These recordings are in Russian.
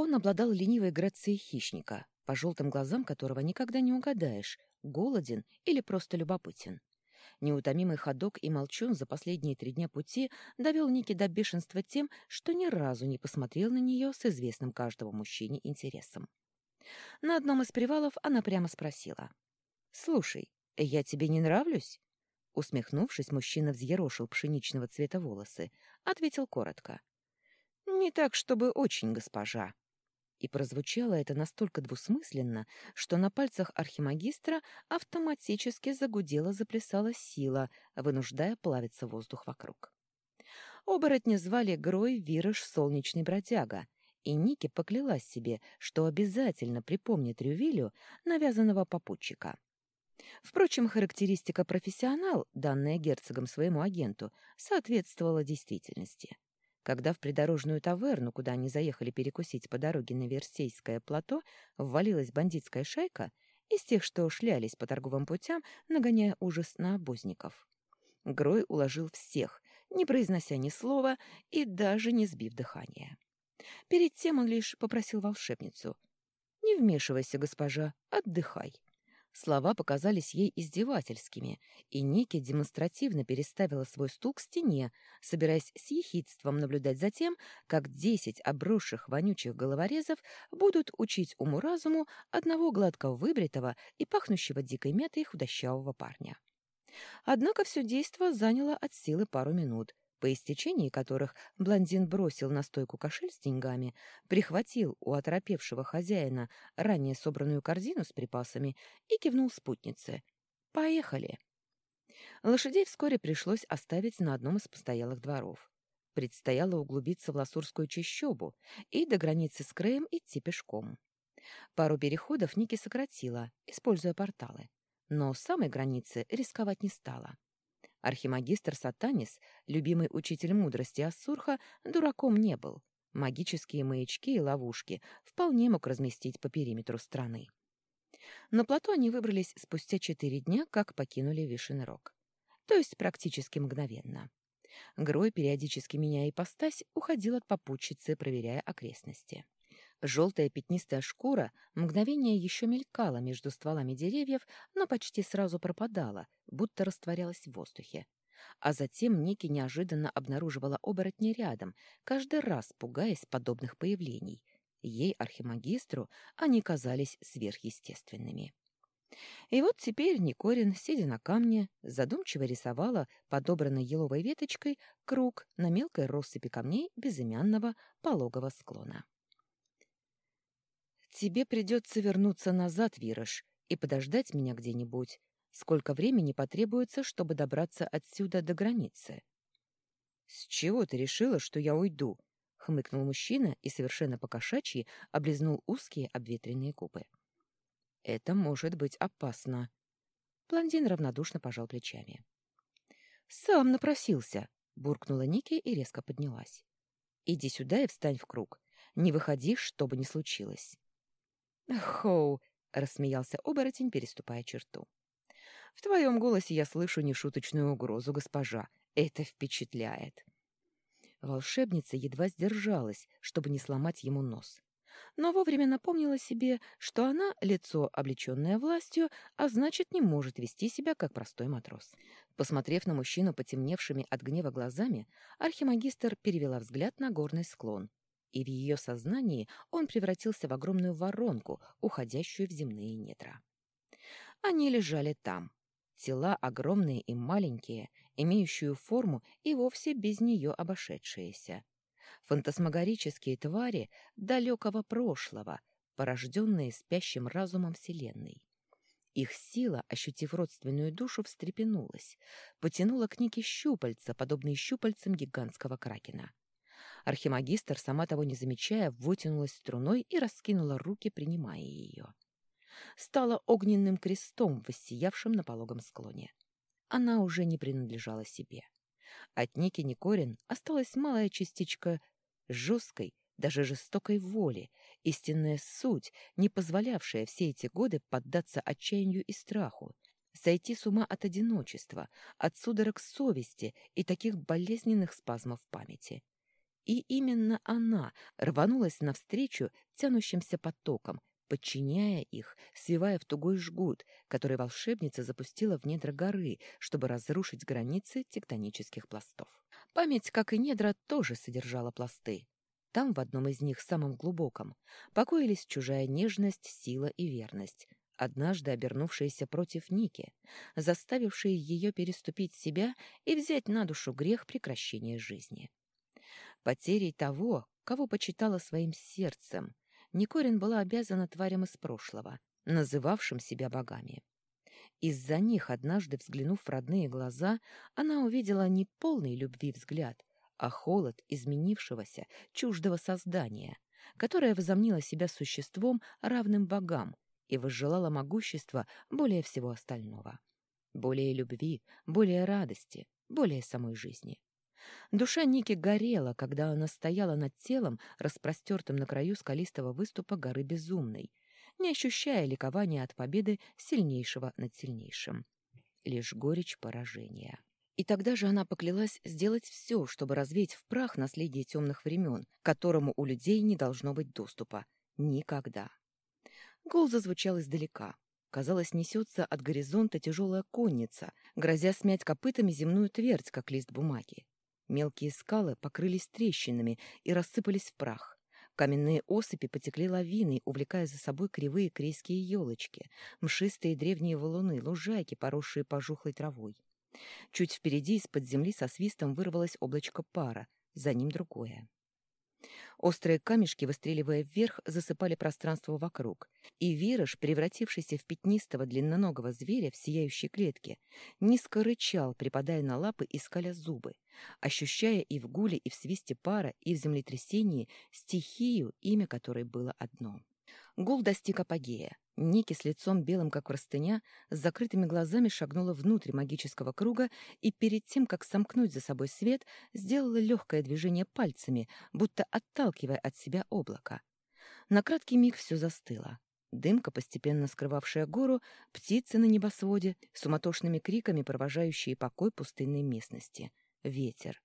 Он обладал ленивой грацией хищника, по желтым глазам которого никогда не угадаешь, голоден или просто любопытен. Неутомимый ходок и молчун за последние три дня пути довел Ники до бешенства тем, что ни разу не посмотрел на нее с известным каждому мужчине интересом. На одном из привалов она прямо спросила. «Слушай, я тебе не нравлюсь?» Усмехнувшись, мужчина взъерошил пшеничного цвета волосы, ответил коротко. «Не так, чтобы очень, госпожа». И прозвучало это настолько двусмысленно, что на пальцах архимагистра автоматически загудела, заплясала сила, вынуждая плавиться воздух вокруг. Оборотня звали Грой Вирыш Солнечный Бродяга, и Ники поклялась себе, что обязательно припомнит Рювилю навязанного попутчика. Впрочем, характеристика «профессионал», данная герцогом своему агенту, соответствовала действительности. Когда в придорожную таверну, куда они заехали перекусить по дороге на Версейское плато, ввалилась бандитская шайка из тех, что шлялись по торговым путям, нагоняя ужас на обозников. Грой уложил всех, не произнося ни слова и даже не сбив дыхания. Перед тем он лишь попросил волшебницу. «Не вмешивайся, госпожа, отдыхай». Слова показались ей издевательскими, и Ники демонстративно переставила свой стул к стене, собираясь с ехидством наблюдать за тем, как десять обросших вонючих головорезов будут учить уму-разуму одного гладко выбритого и пахнущего дикой мятой худощавого парня. Однако все действо заняло от силы пару минут, по истечении которых блондин бросил на стойку кошель с деньгами, прихватил у оторопевшего хозяина ранее собранную корзину с припасами и кивнул спутнице. «Поехали!» Лошадей вскоре пришлось оставить на одном из постоялых дворов. Предстояло углубиться в Ласурскую чащобу и до границы с Краем идти пешком. Пару переходов Ники сократила, используя порталы, но с самой границы рисковать не стала. Архимагистр Сатанис, любимый учитель мудрости Ассурха, дураком не был. Магические маячки и ловушки вполне мог разместить по периметру страны. На плато они выбрались спустя четыре дня, как покинули Вишен. То есть практически мгновенно. Грой, периодически меняя ипостась, уходил от попутчицы, проверяя окрестности. Желтая пятнистая шкура мгновение еще мелькала между стволами деревьев, но почти сразу пропадала, будто растворялась в воздухе. А затем Ники неожиданно обнаруживала оборотни рядом, каждый раз пугаясь подобных появлений. Ей, архимагистру, они казались сверхъестественными. И вот теперь Никорин, сидя на камне, задумчиво рисовала подобранной еловой веточкой круг на мелкой россыпи камней безымянного пологого склона. Тебе придется вернуться назад, Вираж, и подождать меня где-нибудь. Сколько времени потребуется, чтобы добраться отсюда до границы? — С чего ты решила, что я уйду? — хмыкнул мужчина и совершенно покошачьи облизнул узкие обветренные губы. — Это может быть опасно. Блондин равнодушно пожал плечами. — Сам напросился, — буркнула Ники и резко поднялась. — Иди сюда и встань в круг. Не выходи, что бы ни случилось. «Хоу!» — рассмеялся оборотень, переступая черту. «В твоем голосе я слышу нешуточную угрозу, госпожа. Это впечатляет». Волшебница едва сдержалась, чтобы не сломать ему нос. Но вовремя напомнила себе, что она — лицо, облеченное властью, а значит, не может вести себя, как простой матрос. Посмотрев на мужчину потемневшими от гнева глазами, архимагистр перевела взгляд на горный склон, и в ее сознании он превратился в огромную воронку, уходящую в земные недра. Они лежали там. Тела огромные и маленькие, имеющие форму и вовсе без нее обошедшиеся. Фантасмагорические твари далекого прошлого, порожденные спящим разумом Вселенной. Их сила, ощутив родственную душу, встрепенулась, потянула к Нике щупальца, подобные щупальцам гигантского кракена. Архимагистр, сама того не замечая, вытянулась струной и раскинула руки, принимая ее. Стала огненным крестом, воссиявшим на пологом склоне. Она уже не принадлежала себе. От Ники Никорин осталась малая частичка жесткой, даже жестокой воли, истинная суть, не позволявшая все эти годы поддаться отчаянию и страху, сойти с ума от одиночества, от судорог совести и таких болезненных спазмов памяти. И именно она рванулась навстречу тянущимся потокам, подчиняя их, свивая в тугой жгут, который волшебница запустила в недра горы, чтобы разрушить границы тектонических пластов. Память, как и недра, тоже содержала пласты. Там, в одном из них, самом глубоком, покоились чужая нежность, сила и верность, однажды обернувшиеся против Ники, заставившие ее переступить себя и взять на душу грех прекращения жизни. Потерей того, кого почитала своим сердцем, Никорин была обязана тварям из прошлого, называвшим себя богами. Из-за них, однажды взглянув в родные глаза, она увидела не полный любви взгляд, а холод изменившегося, чуждого создания, которое возомнило себя существом, равным богам, и возжелало могущества более всего остального. Более любви, более радости, более самой жизни. Душа Ники горела, когда она стояла над телом, распростертым на краю скалистого выступа горы Безумной, не ощущая ликования от победы сильнейшего над сильнейшим. Лишь горечь поражения. И тогда же она поклялась сделать все, чтобы развеять в прах наследие темных времен, которому у людей не должно быть доступа. Никогда. Гол зазвучал издалека. Казалось, несется от горизонта тяжелая конница, грозя смять копытами земную твердь, как лист бумаги. Мелкие скалы покрылись трещинами и рассыпались в прах. Каменные осыпи потекли лавиной, увлекая за собой кривые крейские елочки, мшистые древние валуны, лужайки, поросшие пожухлой травой. Чуть впереди из-под земли со свистом вырвалось облачко пара, за ним другое. Острые камешки, выстреливая вверх, засыпали пространство вокруг, и Вираж, превратившийся в пятнистого длинноногого зверя в сияющей клетке, низко рычал, припадая на лапы и скаля зубы, ощущая и в гуле, и в свисте пара, и в землетрясении стихию, имя которой было одно. Гул достиг апогея. Ники с лицом белым, как простыня, с закрытыми глазами шагнула внутрь магического круга и перед тем, как сомкнуть за собой свет, сделала легкое движение пальцами, будто отталкивая от себя облако. На краткий миг все застыло. Дымка, постепенно скрывавшая гору, птицы на небосводе, суматошными криками провожающие покой пустынной местности, ветер.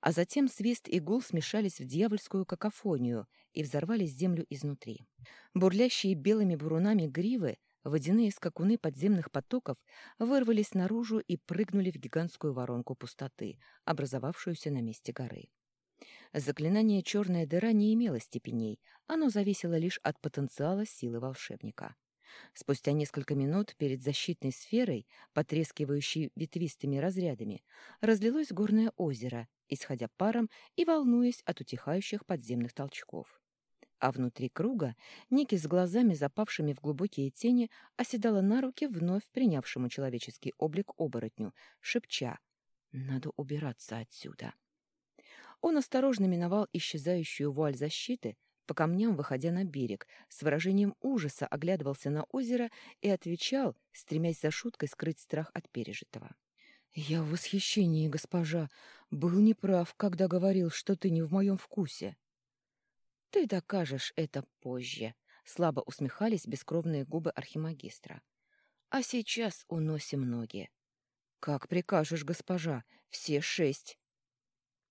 А затем свист и гул смешались в дьявольскую какофонию и взорвались землю изнутри. Бурлящие белыми бурунами гривы, водяные скакуны подземных потоков вырвались наружу и прыгнули в гигантскую воронку пустоты, образовавшуюся на месте горы. Заклинание «Черная дыра» не имело степеней, оно зависело лишь от потенциала силы волшебника. Спустя несколько минут перед защитной сферой, потрескивающей ветвистыми разрядами, разлилось горное озеро, исходя паром и волнуясь от утихающих подземных толчков. А внутри круга Ники с глазами, запавшими в глубокие тени, оседала на руки вновь принявшему человеческий облик оборотню, шепча «Надо убираться отсюда». Он осторожно миновал исчезающую вуаль защиты, по камням выходя на берег, с выражением ужаса оглядывался на озеро и отвечал, стремясь за шуткой скрыть страх от пережитого. «Я в восхищении, госпожа. Был неправ, когда говорил, что ты не в моем вкусе». «Ты докажешь это позже», — слабо усмехались бескровные губы архимагистра. «А сейчас уносим ноги». «Как прикажешь, госпожа, все шесть».